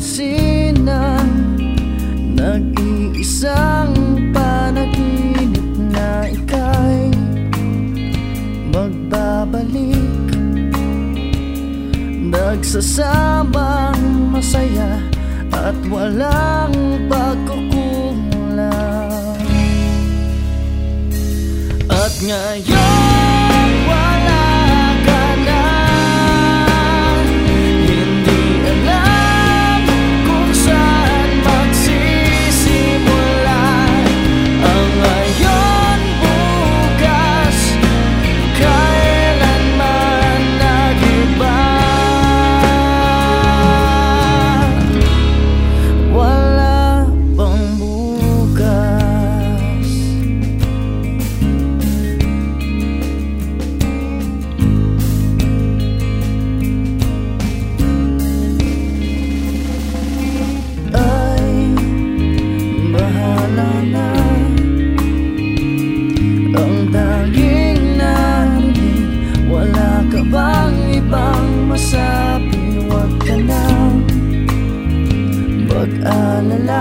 opisina Nag-iisang panaginip na ika'y Magbabalik. Nagsasamang masaya At walang pagkukulang. At ngayon Huwag alala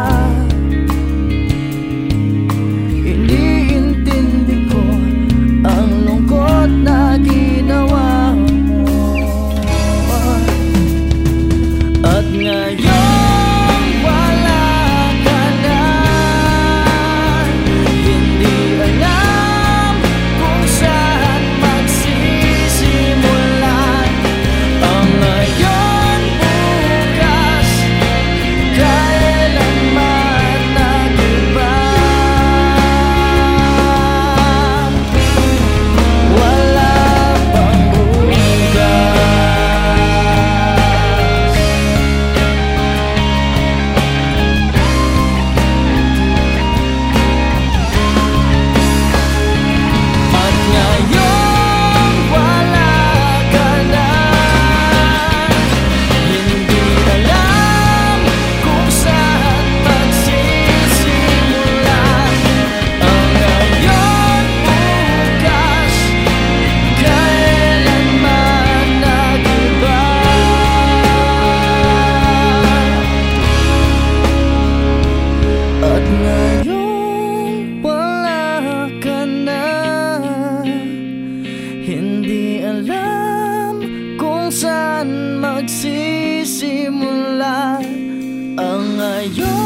nagsimula ang ayaw